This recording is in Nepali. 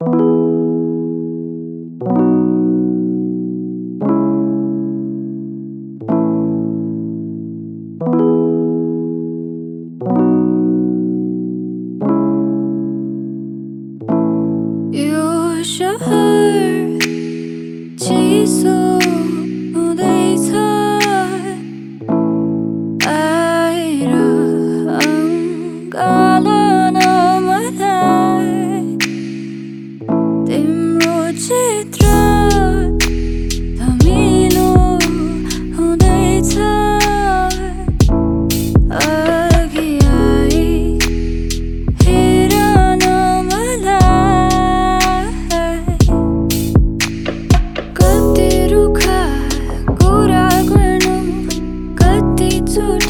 You should चित्र धमिलो हुँदैछ। अघि आई हेर न रुखा कुरा गर्नु कति चुर